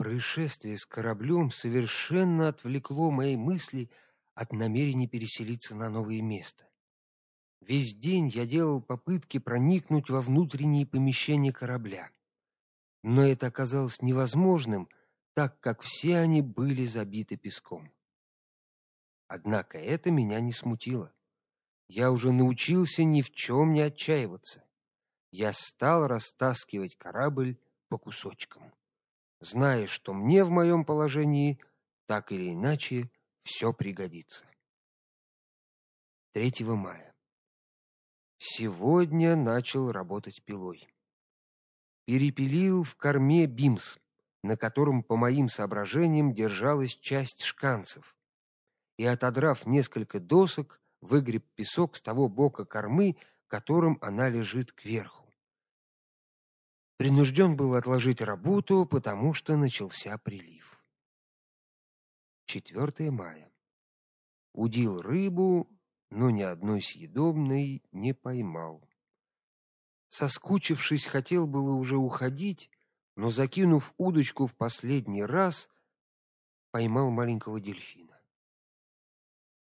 Происшествие с кораблем совершенно отвлекло мои мысли от намерения переселиться на новое место. Весь день я делал попытки проникнуть во внутренние помещения корабля. Но это оказалось невозможным, так как все они были забиты песком. Однако это меня не смутило. Я уже научился ни в чем не отчаиваться. Я стал растаскивать корабль по кусочкам, зная, что мне в моем положении так или иначе все пригодится. 3 мая. Сегодня начал работать пилой. Перепилил в корме бимс, на котором, по моим соображениям, держалась часть шканцев. И отодрав несколько досок, выгреб песок с того бока кормы, которым она лежит кверху. Принужден был отложить работу, потому что начался прилив. 4 мая. Удил рыбу, но ни одной съедобной не поймал. Соскучившись, хотел было уже уходить, но закинув удочку в последний раз, поймал маленького дельфина.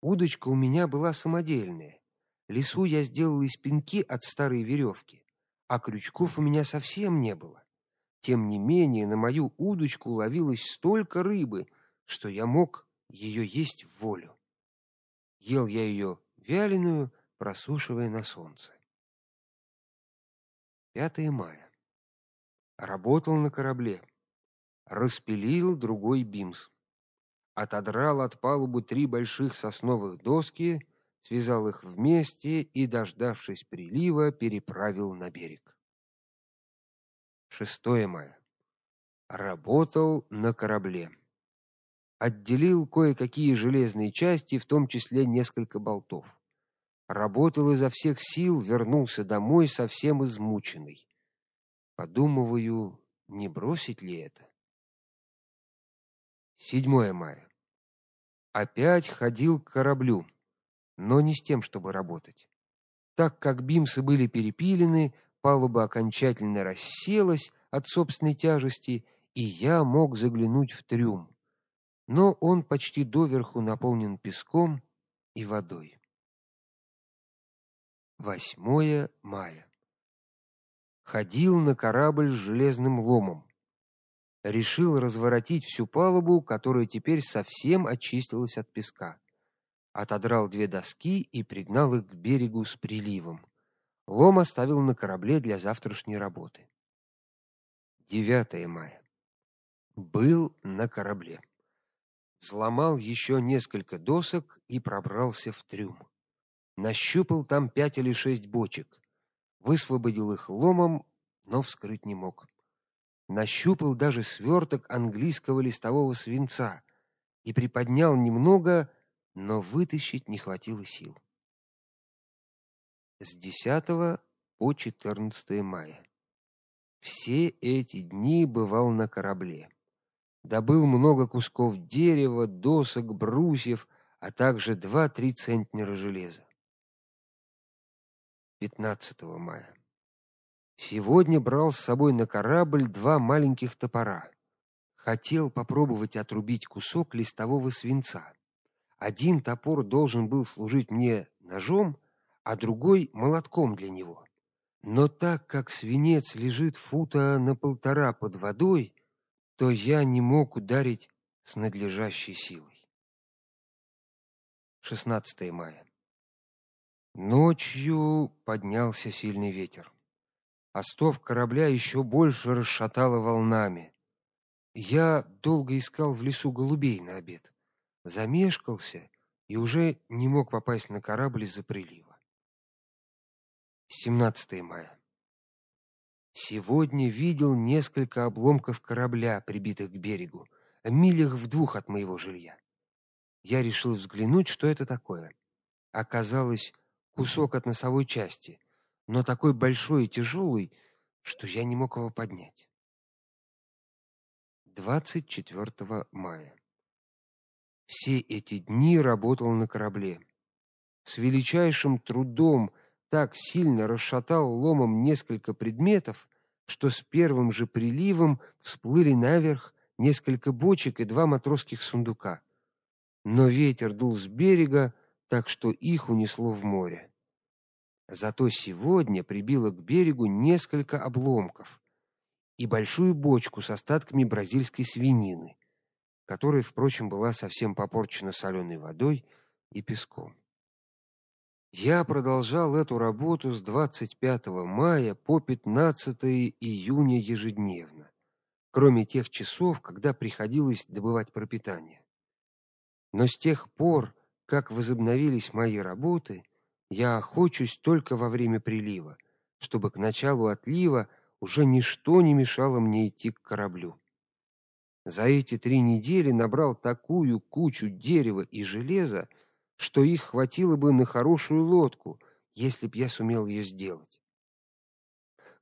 Удочка у меня была самодельная. Лесу я сделал из пенки от старой веревки, а крючков у меня совсем не было. Тем не менее, на мою удочку ловилось столько рыбы, что я мог ее есть в волю. Ел я ее вяленую, просушивая на солнце. 5 мая. Работал на корабле. Распилил другой бимс отодрал от палубы три больших сосновых доски, связал их вместе и, дождавшись прилива, переправил на берег. 6 мая. Работал на корабле. Отделил кое-какие железные части, в том числе несколько болтов. Работал изо всех сил, вернулся домой совсем измученный. Подумываю, не бросить ли это. 7 мая. Опять ходил к кораблю, но не с тем, чтобы работать. Так как бимсы были перепилены, палуба окончательно расселась от собственной тяжести, и я мог заглянуть в трюм. Но он почти доверху наполнен песком и водой. 8 мая. Ходил на корабль с железным ломом решил разворотить всю палубу, которая теперь совсем очистилась от песка. Отодрал две доски и пригнал их к берегу с приливом. Лом оставил на корабле для завтрашней работы. 9 мая. Был на корабле. Взломал еще несколько досок и пробрался в трюм. Нащупал там пять или шесть бочек. Высвободил их ломом, но вскрыть не мог нащупал даже сверток английского листового свинца и приподнял немного, но вытащить не хватило сил. С 10 по 14 мая. Все эти дни бывал на корабле. Добыл много кусков дерева, досок, брусьев, а также два-три центнера железа. 15 мая. Сегодня брал с собой на корабль два маленьких топора. Хотел попробовать отрубить кусок листового свинца. Один топор должен был служить мне ножом, а другой молотком для него. Но так как свинец лежит фута на полтора под водой, то я не мог ударить с надлежащей силой. 16 мая. Ночью поднялся сильный ветер. Остов корабля еще больше расшатало волнами. Я долго искал в лесу голубей на обед. Замешкался и уже не мог попасть на корабль из-за прилива. 17 мая. Сегодня видел несколько обломков корабля, прибитых к берегу, милях в двух от моего жилья. Я решил взглянуть, что это такое. Оказалось, кусок от носовой части, но такой большой и тяжелый, что я не мог его поднять. 24 мая. Все эти дни работал на корабле. С величайшим трудом так сильно расшатал ломом несколько предметов, что с первым же приливом всплыли наверх несколько бочек и два матросских сундука. Но ветер дул с берега, так что их унесло в море. Зато сегодня прибило к берегу несколько обломков и большую бочку с остатками бразильской свинины, которая, впрочем, была совсем попорчена соленой водой и песком. Я продолжал эту работу с 25 мая по 15 июня ежедневно, кроме тех часов, когда приходилось добывать пропитание. Но с тех пор, как возобновились мои работы, я охочусь только во время прилива, чтобы к началу отлива уже ничто не мешало мне идти к кораблю. За эти три недели набрал такую кучу дерева и железа, что их хватило бы на хорошую лодку, если б я сумел ее сделать.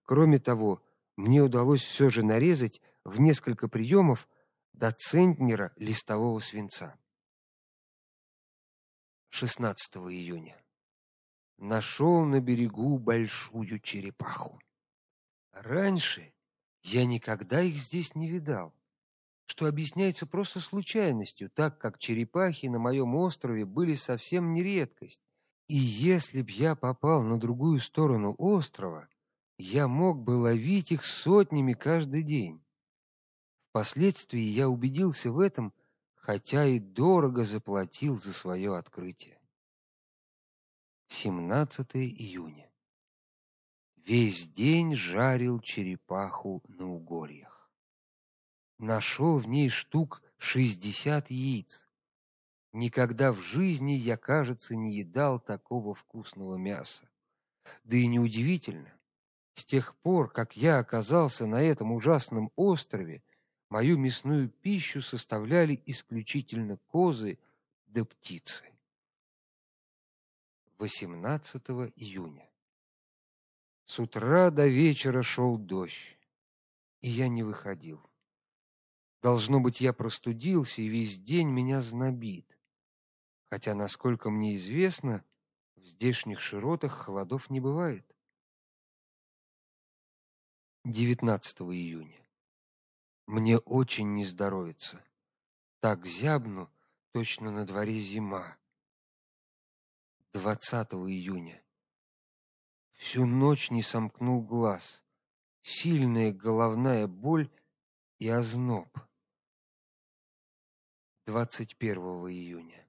Кроме того, мне удалось все же нарезать в несколько приемов до центнера листового свинца. 16 июня. Нашел на берегу большую черепаху. Раньше я никогда их здесь не видал что объясняется просто случайностью, так как черепахи на моем острове были совсем не редкость. И если б я попал на другую сторону острова, я мог бы ловить их сотнями каждый день. Впоследствии я убедился в этом, хотя и дорого заплатил за свое открытие. 17 июня. Весь день жарил черепаху на угольях нашел в ней штук шестьдесят яиц. Никогда в жизни я, кажется, не едал такого вкусного мяса. Да и неудивительно. С тех пор, как я оказался на этом ужасном острове, мою мясную пищу составляли исключительно козы да птицы. 18 июня. С утра до вечера шел дождь, и я не выходил. Должно быть, я простудился, и весь день меня знобит. Хотя, насколько мне известно, в здешних широтах холодов не бывает. 19 июня. Мне очень не здоровится. Так зябну, точно на дворе зима. 20 июня. Всю ночь не сомкнул глаз. Сильная головная боль и озноб. 21 июня.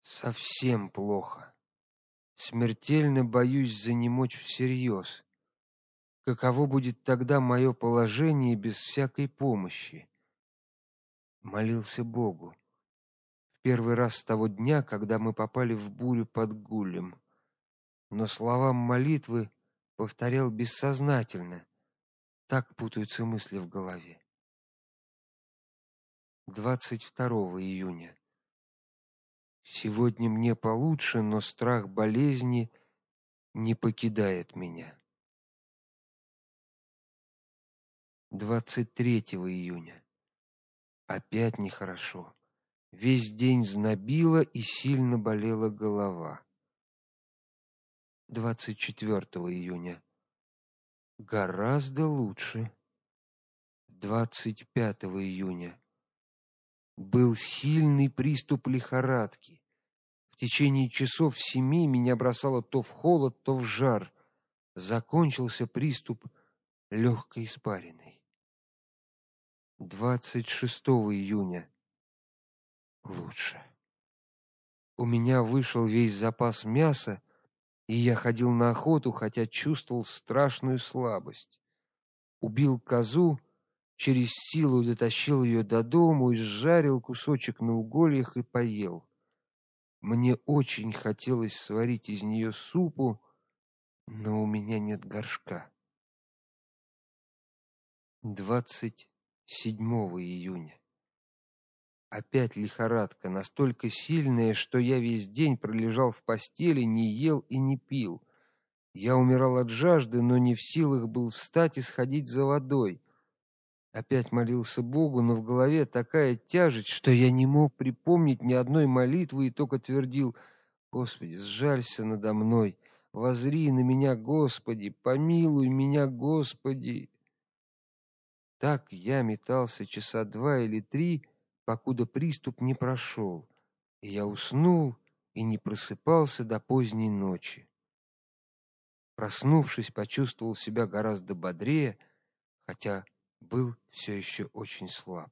Совсем плохо. Смертельно боюсь занемочь всерьез. Каково будет тогда мое положение без всякой помощи? Молился Богу. В первый раз с того дня, когда мы попали в бурю под Гулем. Но словам молитвы повторял бессознательно. Так путаются мысли в голове. 22 июня. Сегодня мне получше, но страх болезни не покидает меня. 23 июня. Опять нехорошо. Весь день знобило и сильно болела голова. 24 июня. Гораздо лучше. 25 июня был сильный приступ лихорадки. В течение часов семи меня бросало то в холод, то в жар. Закончился приступ легкой испариной. 26 июня лучше. У меня вышел весь запас мяса, и я ходил на охоту, хотя чувствовал страшную слабость. Убил козу через силу дотащил ее до дому и сжарил кусочек на угольях и поел. Мне очень хотелось сварить из нее супу, но у меня нет горшка. 27 июня. Опять лихорадка, настолько сильная, что я весь день пролежал в постели, не ел и не пил. Я умирал от жажды, но не в силах был встать и сходить за водой. Опять молился Богу, но в голове такая тяжесть, что я не мог припомнить ни одной молитвы и только твердил: "Господи, сжалься надо мной, возри на меня, Господи, помилуй меня, Господи". Так я метался часа два или три, покуда приступ не прошел, и я уснул и не просыпался до поздней ночи. Проснувшись, почувствовал себя гораздо бодрее, хотя был все еще очень слаб.